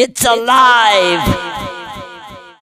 It's alive!